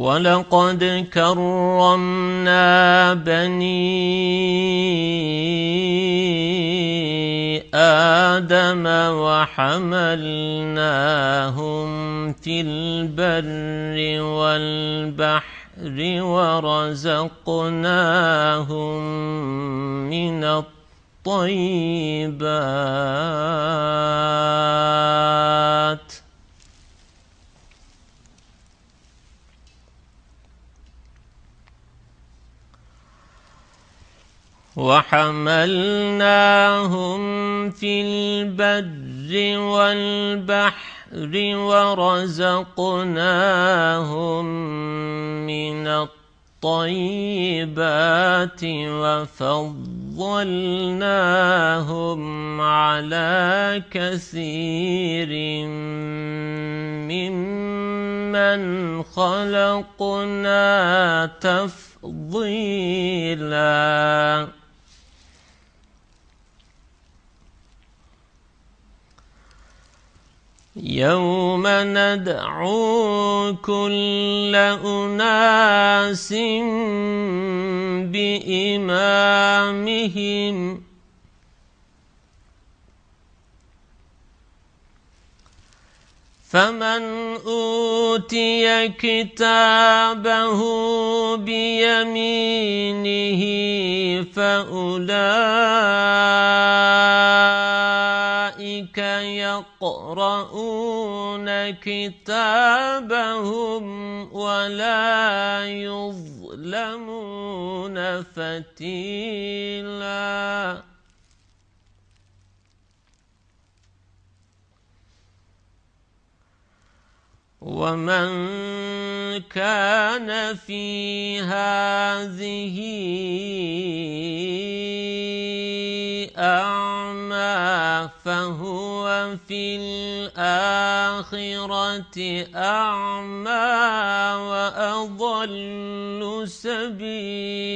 ولقد كرمنا بني آدم وحملناهم في البر والبحر ورزقناهم من الطيبات وحملناهم في البر والبحر ورزقناهم من الطيبات وفضلناهم على كثير ممن خلقنا تفضيلاً يوم ندعو كل أناس بإمامهم فمن أوتي كتابه بيمينه فأولئك يقرؤون كتابهم ولا يظلمون فتيلاً. ومن كان في هذه أعمى فهو في الآخرة أعمى وأضل سبيلاً.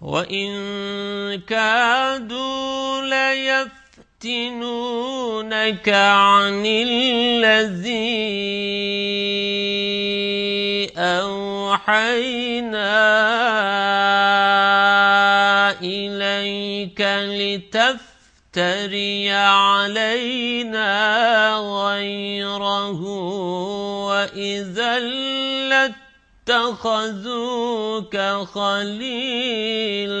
وإن كادوا ليفتنونك عن الذي أوحينا إليك لتفتري علينا غيره وإذا لت اتخذوك خليلا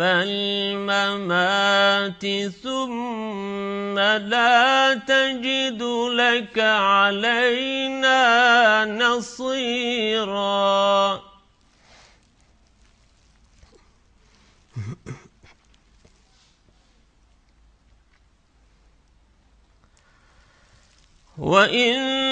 الممات ثم لا تجد لك علينا نصيراً. وإن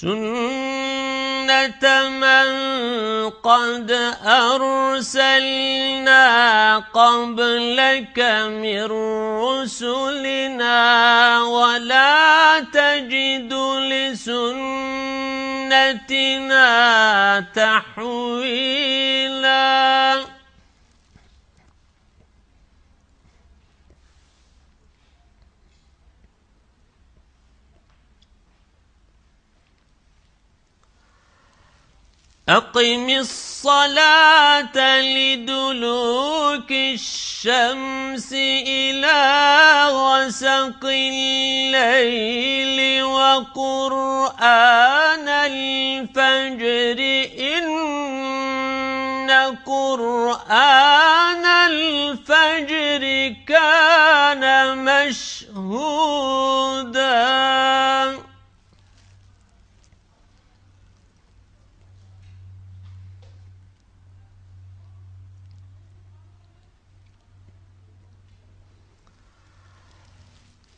سنة من قد أرسلنا قبلك من رسلنا ولا تجد لسنتنا تحويلاً أقم الصلاة لدلوك الشمس إلى غسق الليل وقرآن الفجر إن قرآن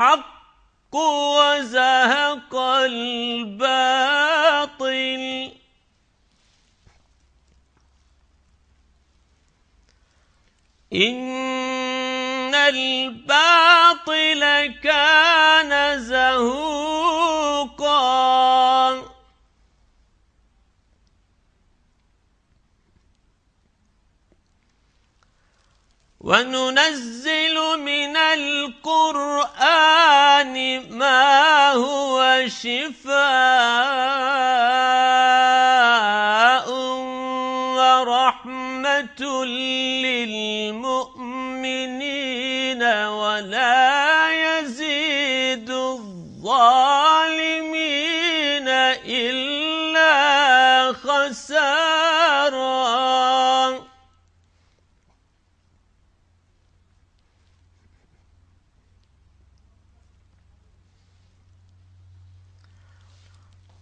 الحق وزهق الباطل. إن الباطل كان زهوقا وننزل من القرآن ما هو شفاء ورحمة للمؤمنين.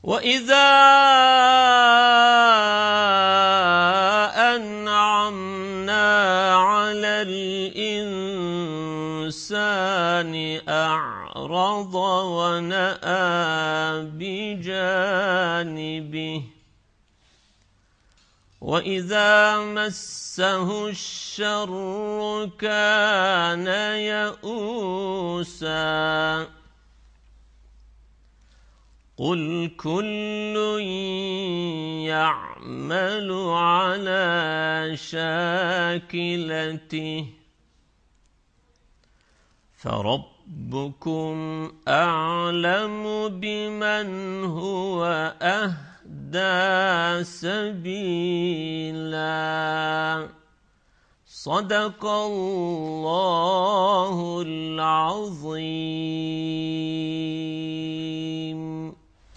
وإذا أنعمنا على الإنسان أعرض ونأى بجانبه وإذا مسه الشر كان يئوساً قل كل يعمل على شاكلته فربكم أعلم بمن هو أهدى سبيلا صدق الله العظيم